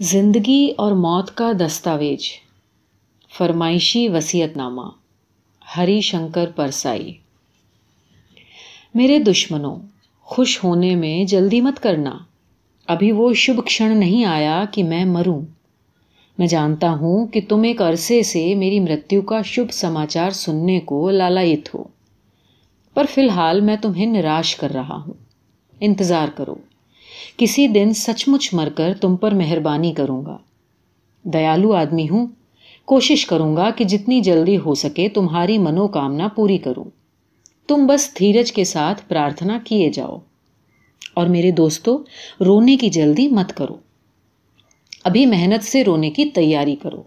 زندگی اور موت کا دستاویز فرمائشی وسیعت نامہ ہری شنکر پرسائی۔ میرے دشمنوں، خوش ہونے میں جلدی مت کرنا۔ ابھی وہ شبھ کھڑ نہیں آیا کہ میں مروں۔ میں جانتا ہوں کہ تم ایک عرصے سے میری مرتیو کا شبھ سماچار سننے کو لالایت ہو۔ پر فی الحال میں تمہیں نراش کر رہا ہوں۔ انتظار کرو۔ کسی دن سچ مچ مر کر تم پر مہربانی کروں گا۔ دیالو آدمی ہوں، کوشش کروں گا کہ جتنی جلدی ہو سکے تمہاری منو کامنا پوری کروں۔ تم بس دھیرج کے ساتھ پرارتھنا کیے جاؤ۔ اور میرے دوستو، رونے کی جلدی مت کرو۔ ابھی محنت سے رونے کی تیاری کرو۔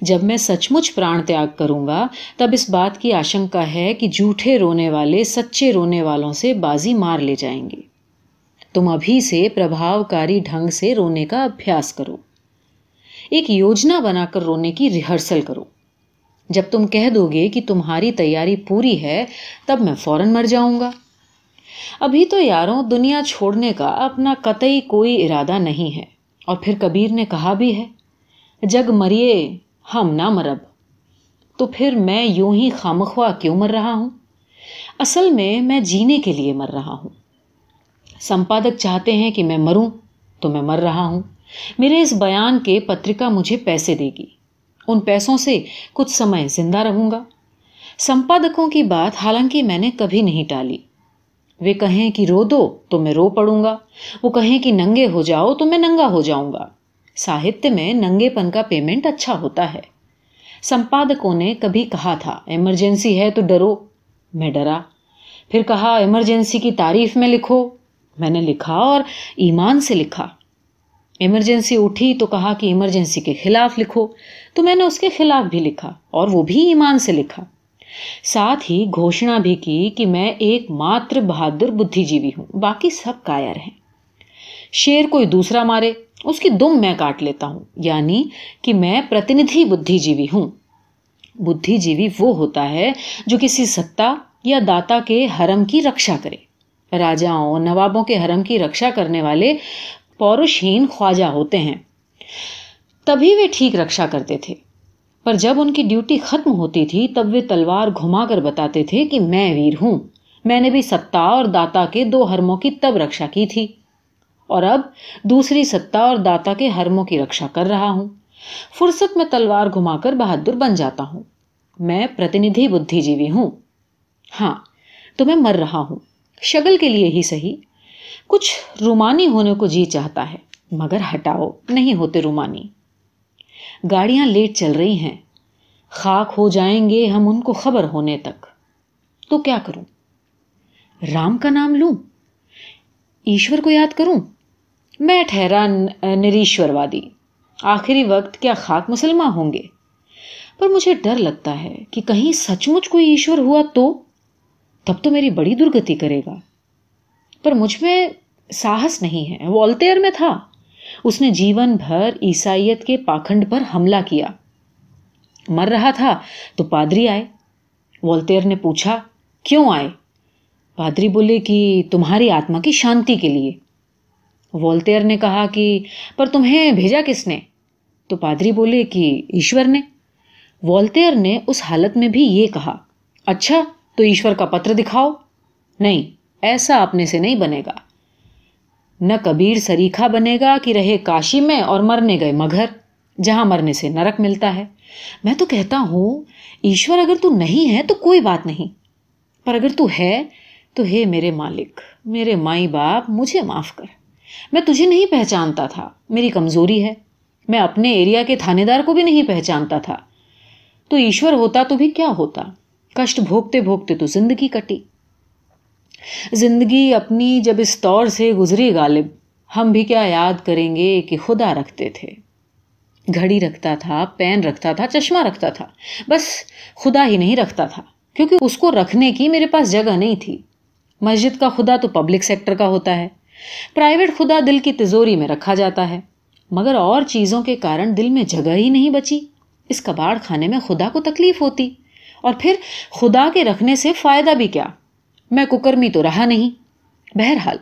جب میں سچ مچ پران تیاگ کروں گا، تب اس بات کی آشنکا ہے کہ جھوٹے رونے والے سچے رونے والوں سے بازی مار لے جائیں گے۔ تم ابھی سے پربھاوکاری ڈھنگ سے رونے کا ابھیاس کرو۔ ایک یوجنا بنا کر رونے کی ریہرسل کرو۔ جب تم کہہ دو گے کہ تمہاری تیاری پوری ہے، تب میں فوراً مر جاؤں گا۔ ابھی تو یاروں، دنیا چھوڑنے کا اپنا قطعی کوئی ارادہ نہیں ہے، اور پھر کبیر نے کہا بھی ہے، جگ مریے، ہم نہ مرب۔ تو پھر میں یوں ہی خامخواہ کیوں مر رہا ہوں؟ اصل میں میں جینے کے لیے مر رہا ہوں۔ سمپادک چاہتے ہیں کہ میں مروں تو میں مر رہا ہوں۔ میرے اس بیان کے پترکا مجھے پیسے دے گی۔ ان پیسوں سے کچھ سمے زندہ رہوں گا۔ سمپادکوں کی بات حالانکہ میں نے کبھی نہیں ٹالی۔ وہ کہیں کہ رو دو تو میں رو پڑوں گا۔ وہ کہیں کہ ننگے ہو جاؤ تو میں ننگا ہو جاؤں گا۔ ساہتیہ میں ننگے پن کا پیمنٹ اچھا ہوتا ہے۔ سمپادکوں نے کبھی کہا تھا، ایمرجنسی ہے تو ڈرو۔ میں ڈرا۔ پھر کہا، ایمرجنسی کی تعریف میں لکھو۔ میں نے لکھا اور ایمان سے لکھا۔ ایمرجنسی اٹھی تو کہا کہ ایمرجنسی کے خلاف لکھو۔ تو میں نے اس کے خلاف بھی لکھا اور وہ بھی ایمان سے لکھا۔ ساتھ ہی گھوشنا بھی کی کہ میں ایک ماتر بہادر بدھی جیوی ہوں، باقی سب کائر ہیں۔ شیر کوئی دوسرا مارے، اس کی دم میں کاٹ لیتا ہوں یعنی کہ میں پرتیندھی بدھی جیوی ہوں۔ بدھی جیوی وہ ہوتا ہے جو کسی ستا یا داتا کے حرم کی رکشا کرے۔ راجاؤں، نوابوں کے حرم کی رکشا کرنے والے پوروشہین خواجہ ہوتے ہیں۔ تبھی وہ ٹھیک رکشا کرتے تھے۔ پر جب ان کی ڈیوٹی ختم ہوتی تھی، تب وہ تلوار گھما کر بتاتے تھے کہ میں ویر ہوں۔ میں نے بھی ستا اور داتا کے دو حرموں کی تب رکشا کی تھی۔ اور اب دوسری ستا اور داتا کے حرموں کی رکشا کر رہا ہوں۔ فرصت میں تلوار گھما کر بہادر بن جاتا ہوں۔ میں پرتیندھی بدھی جیوی ہوں۔ ہاں تو میں مر رہا ہوں۔ شگل کے لیے ہی صحیح۔ کچھ رومانی ہونے کو جی چاہتا ہے، مگر ہٹاؤ نہیں ہوتے رومانی۔ گاڑیاں لیٹ چل رہی ہیں۔ خاک ہو جائیں گے ہم ان کو خبر ہونے تک۔ تو کیا کروں؟ رام کا نام لوں؟ ایشور کو یاد کروں؟ میں ٹھہرا نریشور وادی۔ آخری وقت کیا خاک مسلمان ہوں گے؟ پر مجھے ڈر لگتا ہے کہ کہیں سچ مچ کوئی ایشور ہوا تو؟ تب تو میری بڑی درگتی کرے گا۔ پر مجھ میں ساہس نہیں ہے۔ والتیر میں تھا۔ اس نے جیون بھر عیسائیت کے پاکھنڈ پر حملہ کیا۔ مر رہا تھا تو پادری آئے۔ والتیر نے پوچھا، کیوں آئے؟ پادری بولے کہ تمہاری آتما کی شانتی کے لیے۔ والتیر نے کہا کہ، پر تمہیں بھیجا کس نے؟ تو پادری بولے کہ، ایشور نے۔ والتیر نے اس حالت میں بھی یہ کہا اچھا تو ایشور کا پتر دکھاؤ؟ نہیں، ایسا اپنے سے نہیں بنے گا۔ نہ کبیر سریکھا بنے گا کہ رہے کاشی میں اور مرنے گئے مگر جہاں مرنے سے نرک ملتا ہے۔ میں تو کہتا ہوں، ایشور اگر تو نہیں ہے تو کوئی بات نہیں۔ پر اگر تو ہے تو ہے میرے مالک، میرے مائی باپ، مجھے معاف کر۔ میں تجھے نہیں پہچانتا تھا، میری کمزوری ہے۔ میں اپنے ایریا کے تھانے دار کو بھی نہیں پہچانتا تھا۔ تو ایشور ہوتا تو بھی کیا ہوتا؟ کشٹ بھوگتے بھوگتے تو زندگی کٹی۔ زندگی اپنی جب اس طور سے گزری غالب، ہم بھی کیا یاد کریں گے کہ خدا رکھتے تھے۔ گھڑی رکھتا تھا، پین رکھتا تھا، چشمہ رکھتا تھا۔ بس خدا ہی نہیں رکھتا تھا، کیونکہ اس کو رکھنے کی میرے پاس جگہ نہیں تھی۔ مسجد کا خدا تو پبلک سیکٹر کا ہوتا ہے۔ پرائیویٹ خدا دل کی تزوری میں رکھا جاتا ہے۔ مگر اور چیزوں کے کارن دل میں جگہ ہی نہیں بچی۔ اس کباڑ کھانے میں خدا کو تکلیف ہوتی۔ اور پھر خدا کے رکھنے سے فائدہ بھی کیا؟ میں ککرمی تو رہا نہیں۔ بہرحال،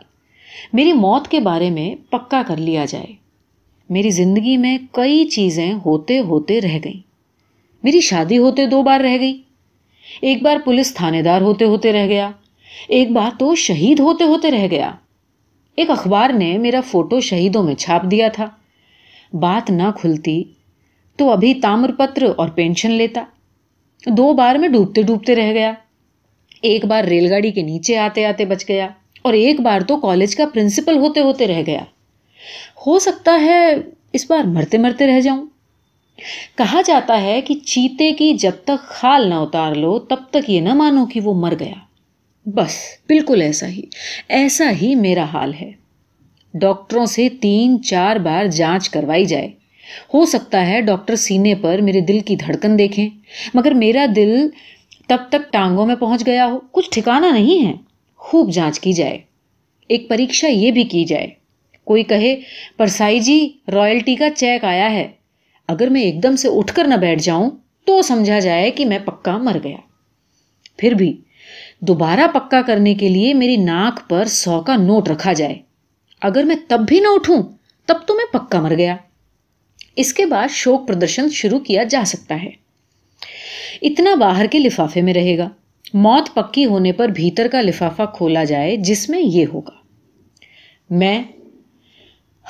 میری موت کے بارے میں پکا کر لیا جائے۔ میری زندگی میں کئی چیزیں ہوتے ہوتے رہ گئیں۔ میری شادی ہوتے دو بار رہ گئی۔ ایک بار پولیس تھانے دار ہوتے ہوتے رہ گیا۔ ایک بار تو شہید ہوتے ہوتے رہ گیا۔ ایک اخبار نے میرا فوٹو شہیدوں میں چھاپ دیا تھا۔ بات نہ کھلتی تو ابھی تامر پتر اور پینشن لیتا۔ دو بار میں ڈوبتے ڈوبتے رہ گیا۔ ایک بار ریل گاڑی کے نیچے آتے آتے بچ گیا اور ایک بار تو کالج کا پرنسپل ہوتے ہوتے رہ گیا۔ ہو سکتا ہے اس بار مرتے مرتے رہ جاؤں۔ کہا جاتا ہے کہ چیتے کی جب تک خال نہ اتار لو، تب تک یہ نہ مانو کہ وہ مر گیا۔ بس، بالکل ایسا ہی ایسا ہی میرا حال ہے۔ ڈاکٹروں سے تین چار بار جانچ کروائی جائے۔ ہو سکتا ہے ڈاکٹر سینے پر میرے دل کی دھڑکن دیکھیں، مگر میرا دل تب تک ٹانگوں میں پہنچ گیا ہو۔ کچھ ٹھکانا نہیں ہے۔ خوب جانچ کی جائے۔ ایک پریکشا یہ بھی کی جائے۔ کوئی کہے، پرسائی جی رائلٹی کا چیک آیا ہے۔ اگر میں ایک دم سے اٹھ کر نہ بیٹھ جاؤں، تو سمجھا جائے کہ میں پکا مر گیا۔ پھر بھی، دوبارہ پکا کرنے کے لیے میری ناک پر سو کا نوٹ رکھا جائے۔ اگر میں تب بھی نہ اٹھوں، تب تو میں پکا مر گیا۔ اس کے بعد شوک پردرشن شروع کیا جا سکتا ہے۔ اتنا باہر کے لفافے میں رہے گا۔ موت پکی ہونے پر بھیتر کا لفافہ کھولا جائے جس میں یہ ہوگا۔ میں،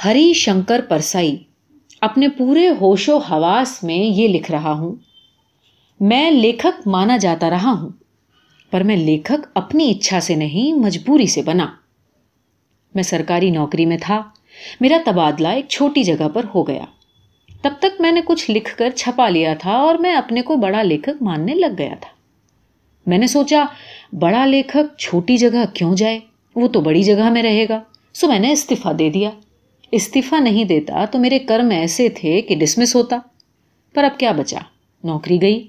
ہری شنکر پرسائی، اپنے پورے ہوش و حواس میں یہ لکھ رہا ہوں۔ میں لیکھک مانا جاتا رہا ہوں، پر میں لیکھک اپنی اچھا سے نہیں، مجبوری سے بنا۔ میں سرکاری نوکری میں تھا، میرا تبادلہ ایک چھوٹی جگہ پر ہو گیا۔ تب تک میں نے کچھ لکھ کر چھپا لیا تھا اور میں اپنے کو بڑا لیکھک ماننے لگ گیا تھا۔ میں نے سوچا، بڑا لیکھک چھوٹی جگہ کیوں جائے؟ وہ تو بڑی جگہ میں رہے گا۔ سو میں نے استعفی دے دیا۔ استعفی نہیں دیتا تو میرے کرم ایسے تھے کہ ڈسمس ہوتا۔ پر اب کیا بچا؟ نوکری گئی۔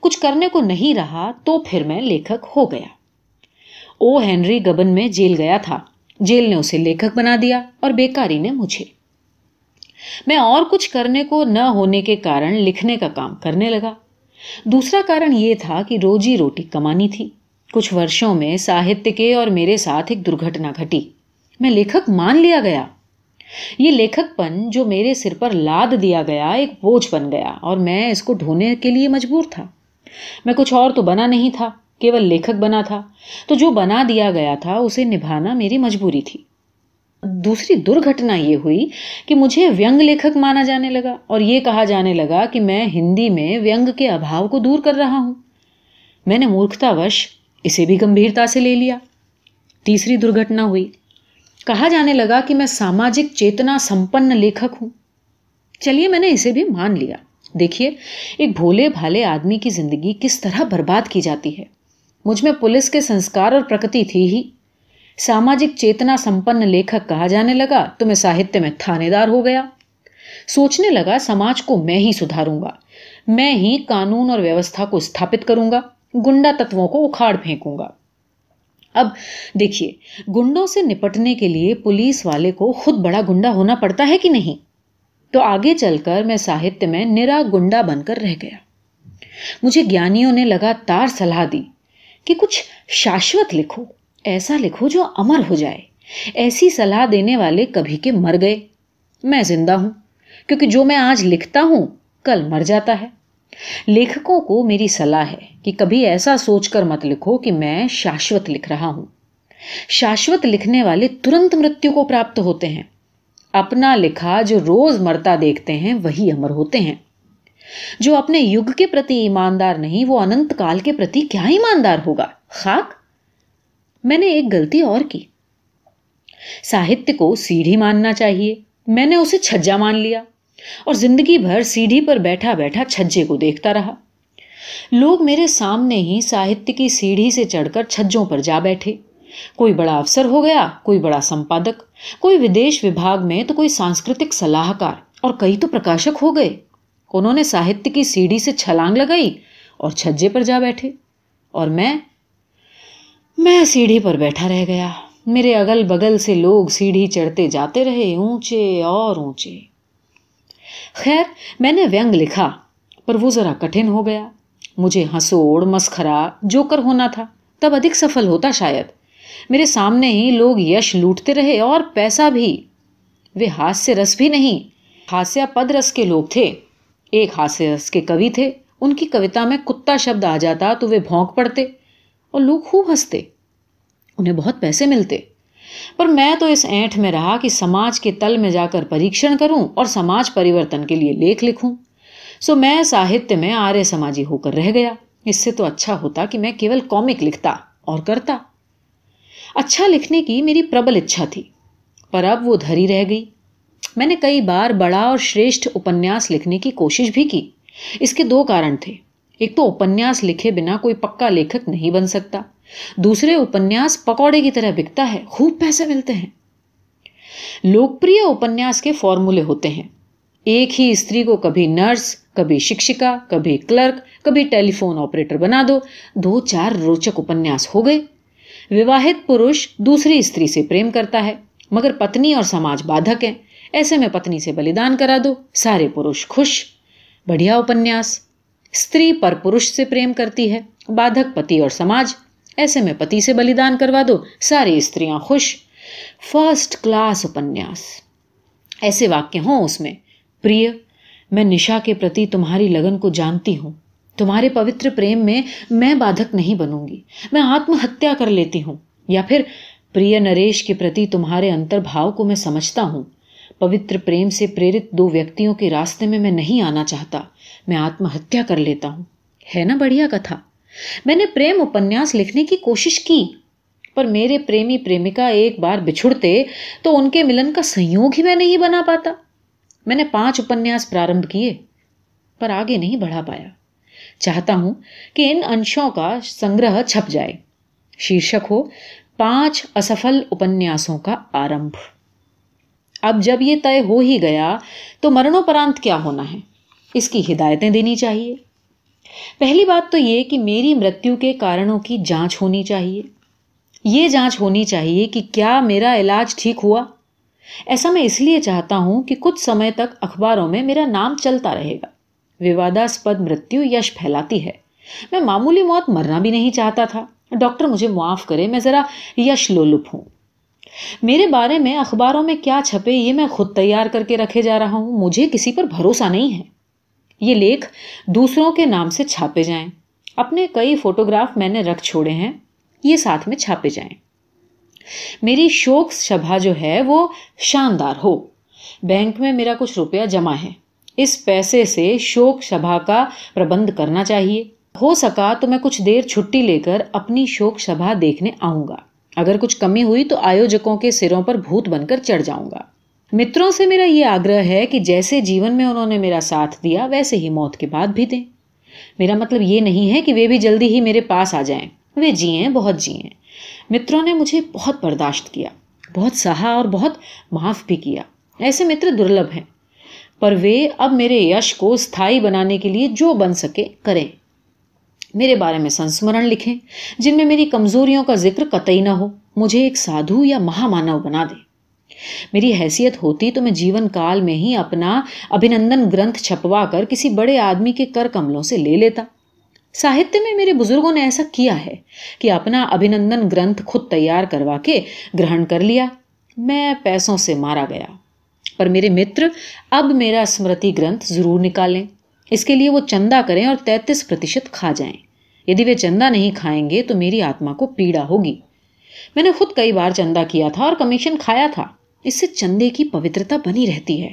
کچھ کرنے کو نہیں رہا تو پھر میں لیکھک ہو گیا۔ او ہینری گبن میں جیل گیا تھا۔ جیل نے اسے لیکھک بنا دیا اور بیکاری نے مجھے۔ میں اور کچھ کرنے کو نہ ہونے کے کارن لکھنے کا کام کرنے لگا۔ دوسرا کارن یہ تھا کہ روزی روٹی کمانی تھی۔ کچھ ورشوں میں ساہتیہ کے اور میرے ساتھ ایک درگھٹنا گھٹی۔ میں لیکھک مان لیا گیا۔ یہ لیکھک پن جو میرے سر پر لاد دیا گیا ایک بوجھ بن گیا اور میں اس کو ڈھونے کے لیے مجبور تھا۔ میں کچھ اور تو بنا نہیں تھا، کیول لیکھک بنا تھا۔ تو جو بنا دیا گیا تھا، اسے نبھانا میری مجبوری تھی۔ دوسری درگھٹنا یہ ہوئی کہ مجھے وینگ لیکھک مانا جانے لگا اور یہ کہا جانے لگا کہ میں ہندی میں وینگ کے ابھاؤ کو دور کر رہا ہوں۔ میں نے مورکھتا وش اسے بھی گمبھیرتا سے لے لیا۔ تیسری درگھٹنا ہوئی۔ کہا جانے لگا کہ میں ساماجک چیتنا سمپن لیکھک ہوں۔ چلیے میں نے اسے بھی مان لیا۔ دیکھیے، ایک بھولے بھالے آدمی کی زندگی کس طرح برباد کی جاتی ہے۔ مجھ میں پولیس کے سنسکار اور پرکتی تھی ہی۔ ساماجک چیتنا سمپن لیکھک کہا جانے لگا تو میں ساہتیہ میں تھانے دار ہو گیا۔ سوچنے لگا، سماج کو میں ہی سدھاروں گا۔ میں ہی قانون اور ویوستھا کو استھاپت کروں گا۔ گنڈا تتووں کو اکھاڑ پھینکوں گا۔ اب دیکھیے، گنڈوں سے نپٹنے کے لیے پولیس والے کو خود بڑا گنڈا ہونا پڑتا ہے کہ نہیں؟ تو آگے چل کر میں ساہتیہ میں نرا گنڈا بن کر رہ گیا۔ مجھے گیانیوں نے لگاتار سلاح دی کہ کچھ شاشوت لکھو۔ ایسا لکھو جو امر ہو جائے۔ ایسی صلاح دینے والے کبھی کے مر گئے۔ میں زندہ ہوں، کیونکہ جو میں آج لکھتا ہوں، کل مر جاتا ہے۔ لیکھکوں کو میری صلاح ہے کہ کبھی ایسا سوچ کر مت لکھو کہ میں شاشوت لکھ رہا ہوں۔ شاشوت لکھنے والے ترنت مرتیو کو پراپت ہوتے ہیں۔ اپنا لکھا جو روز مرتا دیکھتے ہیں، وہی امر ہوتے ہیں۔ جو اپنے یگ کے پرتی ایماندار نہیں، وہ انت کال کے پرتی کیا ایماندار ہوگا؟ خاک! میں نے ایک غلطی اور کی۔ ساہتیہ کو سیڑھی ماننا چاہیے۔ میں نے اسے چھجا مان لیا۔ اور زندگی بھر سیڑھی پر بیٹھا بیٹھا چھجے کو دیکھتا رہا۔ لوگ میرے سامنے ہی ساہتیہ کی سیڑھی سے چڑھ کر چھجوں پر جا بیٹھے۔ کوئی بڑا افسر ہو گیا، کوئی بڑا سمپادک۔ کوئی ودیش وبھاگ میں تو کوئی سانسکرتک صلاحکار۔ اور کئی تو پرکاشک ہو گئے۔ انہوں نے ساہتیہ کی سیڑھی سے چھلانگ لگائی اور چھجے پر جا بیٹھے۔ اور میں میں سیڑھی پر بیٹھا رہ گیا۔ میرے اگل بگل سے لوگ سیڑھی چڑھتے جاتے رہے، اونچے اور اونچے۔ خیر، میں نے وینگ لکھا، پر وہ ذرا کٹھن ہو گیا۔ مجھے ہنسوڑ مسخرا جو کر ہونا تھا۔ تب ادھک سفل ہوتا شاید۔ میرے سامنے ہی لوگ یش لوٹتے رہے اور پیسہ بھی۔ وہ ہاتھ سے رس بھی نہیں۔ ہاسیا پد رس کے لوگ تھے۔ ایک ہاسیہ رس کے کوی تھے۔ ان کی کوتا میں کتا شبد آ جاتا تو وہ بھونک پڑتے۔ اور لوگ خوب ہنستے، انہیں بہت پیسے ملتے۔ پر میں تو اس اینٹ میں رہا کہ سماج کے تل میں جا کر پریکشن کروں اور سماج پریورتن کے لیے لیکھ لکھوں۔ سو میں ساہتیہ میں آرے سماجی ہو کر رہ گیا۔ اس سے تو اچھا ہوتا کہ میں کیول کامک لکھتا اور کرتا۔ اچھا لکھنے کی میری پربل اچھا تھی، پر اب وہ دھری رہ گئی۔ میں نے کئی بار بڑا اور شریشٹھ اپنیاس لکھنے کی کوشش بھی کی۔ اس کے دو کارن تھے۔ ایک تو اپنیاس لکھے بنا کوئی پکا لیکھک نہیں بن سکتا۔ دوسرے اپنیاس پکوڑے کی طرح بکتا ہے، خوب پیسے ملتے ہیں۔ لوکپریہ اپنیاس کے فارمولے ہوتے ہیں۔ ایک ہی استری کو کبھی نرس، کبھی شکشکا، کبھی کلرک، کبھی ٹیلی فون آپریٹر بنا دو۔ دو چار روچک اپنیاس ہو گئے۔ وواہت پروش دوسری استری سے پریم کرتا ہے۔ مگر پتنی اور سماج بادھک ہیں۔ ایسے میں پتنی سے بلیدان کرا دو۔ سارے پروش خوش۔ بڑھیا اپنیاس۔ استری پر پروش سے پریم کرتی ہے، بادھک پتی اور سماج، ایسے میں پتی سے بلیدان کروا دو، ساری استریاں خوش۔ فرسٹ کلاس اپنیاس۔ ایسے واقع ہوں اس میں۔ پریہ، میں نشا کے پرتی تمہاری لگن کو جانتی ہوں۔ تمہارے پوتر پریم میں میں بادھک نہیں بنوں گی۔ میں آتم ہتیا کر لیتی ہوں۔ یا پھر، پریہ نریش کے پرتی تمہارے انتر بھاؤ کو میں سمجھتا ہوں۔ پوتر پریم سے پریرت دو ویکتیوں کے راستے میں میں نہیں آنا چاہتا۔ میں آتم ہتیا کر لیتا ہوں۔ ہے نا بڑھیا کتھا۔ میں نے پریم اپنیاس لکھنے کی کوشش کی، پر میرے پریمی پریمکا ایک بار بچھڑتے تو ان کے ملن کا سہیوگ ہی میں نہیں بنا پاتا۔ میں نے پانچ اپنیاس پرارمبھ کیے، پر آگے نہیں بڑھا پایا۔ چاہتا ہوں کہ ان انشوں کا سنگرہ چھپ جائے۔ شیرشک ہو پانچ اسفل اپنیاسوں کا آرمبھ۔ اب جب یہ طے ہو ہی گیا تو مرنوپرانت کیا ہونا ہے؟ اس کی ہدایتیں دینی چاہیے۔ پہلی بات تو یہ کہ میری مرتیو کے کارنوں کی جانچ ہونی چاہیے۔ یہ جانچ ہونی چاہیے کہ کیا میرا علاج ٹھیک ہوا۔ ایسا میں اس لیے چاہتا ہوں کہ کچھ سمے تک اخباروں میں میرا نام چلتا رہے گا۔ وواداسپد مرتیو یش پھیلاتی ہے۔ میں معمولی موت مرنا بھی نہیں چاہتا تھا۔ ڈاکٹر مجھے معاف کرے، میں ذرا یش لولپ ہوں۔ میرے بارے میں اخباروں میں کیا چھپے یہ میں خود تیار کر کے رکھے جا رہا ہوں۔ مجھے کسی پر بھروسہ نہیں ہے۔ یہ لیکھ دوسروں کے نام سے چھاپے جائیں۔ اپنے کئی فوٹوگراف میں نے رکھ چھوڑے ہیں، یہ ساتھ میں چھاپے جائیں۔ میری شوک سبھا جو ہے وہ شاندار ہو۔ بینک میں میرا کچھ روپیہ جمع ہے۔ اس پیسے سے شوک سبھا کا پربند کرنا چاہیے۔ ہو سکا تو میں کچھ دیر چھٹی لے کر اپنی شوک سبھا دیکھنے آؤں گا۔ اگر کچھ کمی ہوئی تو آیوجکوں کے سروں پر بھوت بن کر چڑھ جاؤں گا۔ متروں سے میرا یہ آگرہ ہے کہ جیسے جیون میں انہوں نے میرا ساتھ دیا، ویسے ہی موت کے بعد بھی دیں۔ میرا مطلب یہ نہیں ہے کہ وہ بھی جلدی ہی میرے پاس آ جائیں۔ وہ جیئیں، بہت جیئیں۔ متروں نے مجھے بہت برداشت کیا، بہت سہا اور بہت معاف بھی کیا۔ ایسے متر درلبھ ہیں۔ پر وہ اب میرے یش کو استھائی بنانے کے لیے جو بن سکے کریں۔ میرے بارے میں سنسمرن لکھیں، جن میں میری کمزوریوں کا ذکر قطعی نہ ہو، مجھے ایک سادھو یا مہا مانو بنا دے میری حیثیت ہوتی تو میں جیون کال میں ہی اپنا ابھینندن گرنتھ چھپوا کر کسی بڑے آدمی کے کر کملوں سے لے لیتا۔ ساہتیہ میں میرے بزرگوں نے ایسا کیا ہے کہ اپنا ابھینندن گرنتھ خود تیار کروا کے گرہن کر لیا۔ میں پیسوں سے مارا گیا۔ پر میرے متر، اب میرا اسمرتی گرنتھ ضرور نکالیں۔ اس کے لیے وہ چندہ کریں اور تینتیس پرتیشت کھا جائیں۔ یدی وہ چندہ نہیں کھائیں گے تو میری آتما کو پیڑا ہوگی۔ میں نے خود کئی بار چندہ کیا تھا اور کمیشن کھایا تھا۔ اس سے چندے کی پوترتا بنی رہتی ہے۔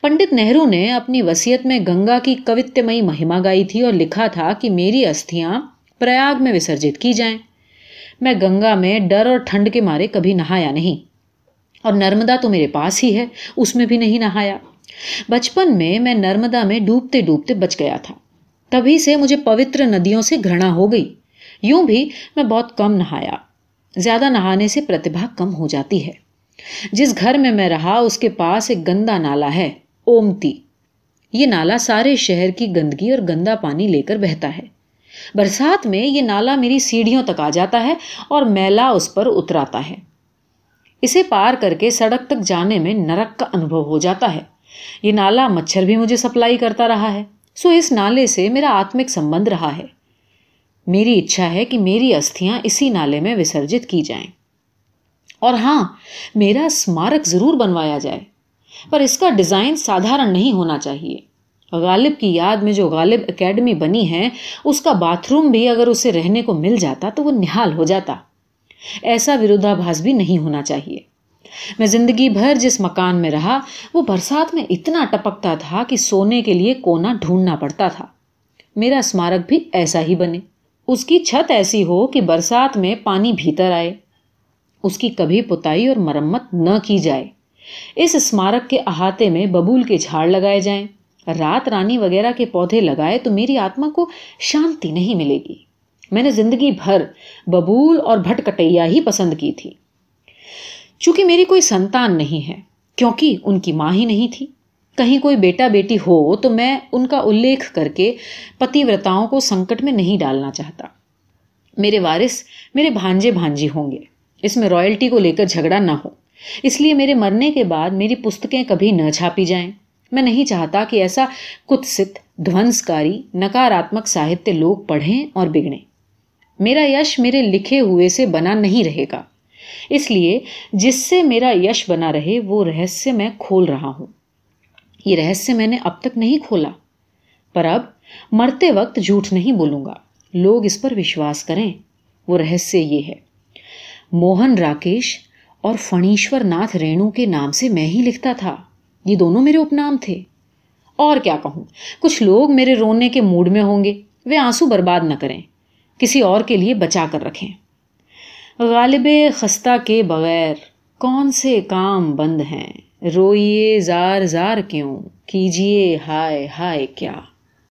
پنڈت نہرو نے اپنی وسیعت میں گنگا کی کوتمئی مہیما گائی تھی اور لکھا تھا کہ میری استھیاں پریاگ میں وسرجت کی جائیں۔ میں گنگا میں ڈر اور ٹھنڈ کے مارے کبھی نہایا نہیں۔ اور نرمدا تو میرے پاس ہی ہے، اس میں بھی نہیں نہایا۔ بچپن میں میں نرمدا میں ڈوبتے ڈوبتے بچ گیا تھا۔ تبھی سے مجھے پوتر ندیوں سے گھرنا ہو گئی۔ یوں بھی میں بہت کم نہایا۔ زیادہ نہانے سے پرتبھا کم ہو جاتی ہے۔ جس گھر میں میں رہا، اس کے پاس ایک گندا نالا ہے، اومتی۔ یہ نالا سارے شہر کی گندگی اور گندا پانی لے کر بہتا ہے۔ برسات میں یہ نالا میری سیڑھیوں تک آ جاتا ہے اور میلا اس پر اتراتا ہے۔ اسے پار کر کے سڑک تک جانے میں نرک کا انبھو ہو جاتا ہے۔ یہ نالا مچھر بھی مجھے سپلائی کرتا رہا ہے۔ سو اس نالے سے میرا آتمک سمبند رہا ہے۔ میری اچھا ہے کہ میری استھیاں اسی نالے میں وسرجت کی جائیں۔ اور ہاں میرا اسمارک ضرور بنوایا جائے، پر اس کا ڈیزائن سادھارن نہیں ہونا چاہیے۔ غالب کی یاد میں جو غالب اکیڈمی بنی ہے، اس کا باتھ روم بھی اگر اسے رہنے کو مل جاتا تو وہ نہال ہو جاتا۔ ایسا ورودھابھاس بھی نہیں ہونا چاہیے۔ میں زندگی بھر جس مکان میں رہا، وہ برسات میں اتنا ٹپکتا تھا کہ سونے کے لیے کونا ڈھونڈنا پڑتا تھا۔ میرا اسمارک بھی ایسا ہی بنے۔ اس کی چھت ایسی ہو کہ برسات میں پانی بھیتر آئے۔ اس کی کبھی پتائی اور مرمت نہ کی جائے۔ اس اسمارک کے احاطے میں ببول کے جھاڑ لگائے جائیں۔ رات رانی وغیرہ کے پودے لگائے تو میری آتما کو شانتی نہیں ملے گی۔ میں نے زندگی بھر ببول اور بھٹ کٹیا ہی پسند کی تھی۔ چونکہ میری کوئی سنتان نہیں ہے، کیونکہ ان کی ماں ہی نہیں تھی۔ کہیں کوئی بیٹا بیٹی ہو تو میں ان کا الیکھ کر کے پتی ورتاؤں کو سنکٹ میں نہیں ڈالنا چاہتا۔ میرے وارث، میرے بھانجے بھانجی ہوں گے۔ اس میں رائلٹی کو لے کر جھگڑا نہ ہو۔ اس لیے میرے مرنے کے بعد میری پستکیں کبھی نہ چھاپی جائیں۔ میں نہیں چاہتا کہ ایسا کتست، دھونسکاری، نکاراتمک ساہتیہ لوگ پڑھیں اور بگڑیں۔ میرا یش میرے لکھے ہوئے سے بنا نہیں رہے گا۔ اس لیے جس سے میرا یش بنا رہے، وہ رہسیہ میں کھول رہا ہوں۔ یہ رہسیہ میں نے اب تک نہیں کھولا۔ پر اب مرتے وقت جھوٹ نہیں بولوں گا۔ لوگ اس پر وشواس کریں۔ وہ رہسیہ یہ ہے۔ موہن راکیش اور فنیشور ناتھ رینو کے نام سے میں ہی لکھتا تھا۔ یہ دونوں میرے اپنام تھے۔ اور کیا کہوں؟ کچھ لوگ میرے رونے کے موڈ میں ہوں گے۔ وہ آنسو برباد نہ کریں۔ کسی اور کے لیے بچا کر رکھیں۔ غالب خستہ کے بغیر کون سے کام بند ہیں؟ روئیے زار زار کیوں؟ کیجیے ہائے ہائے کیا؟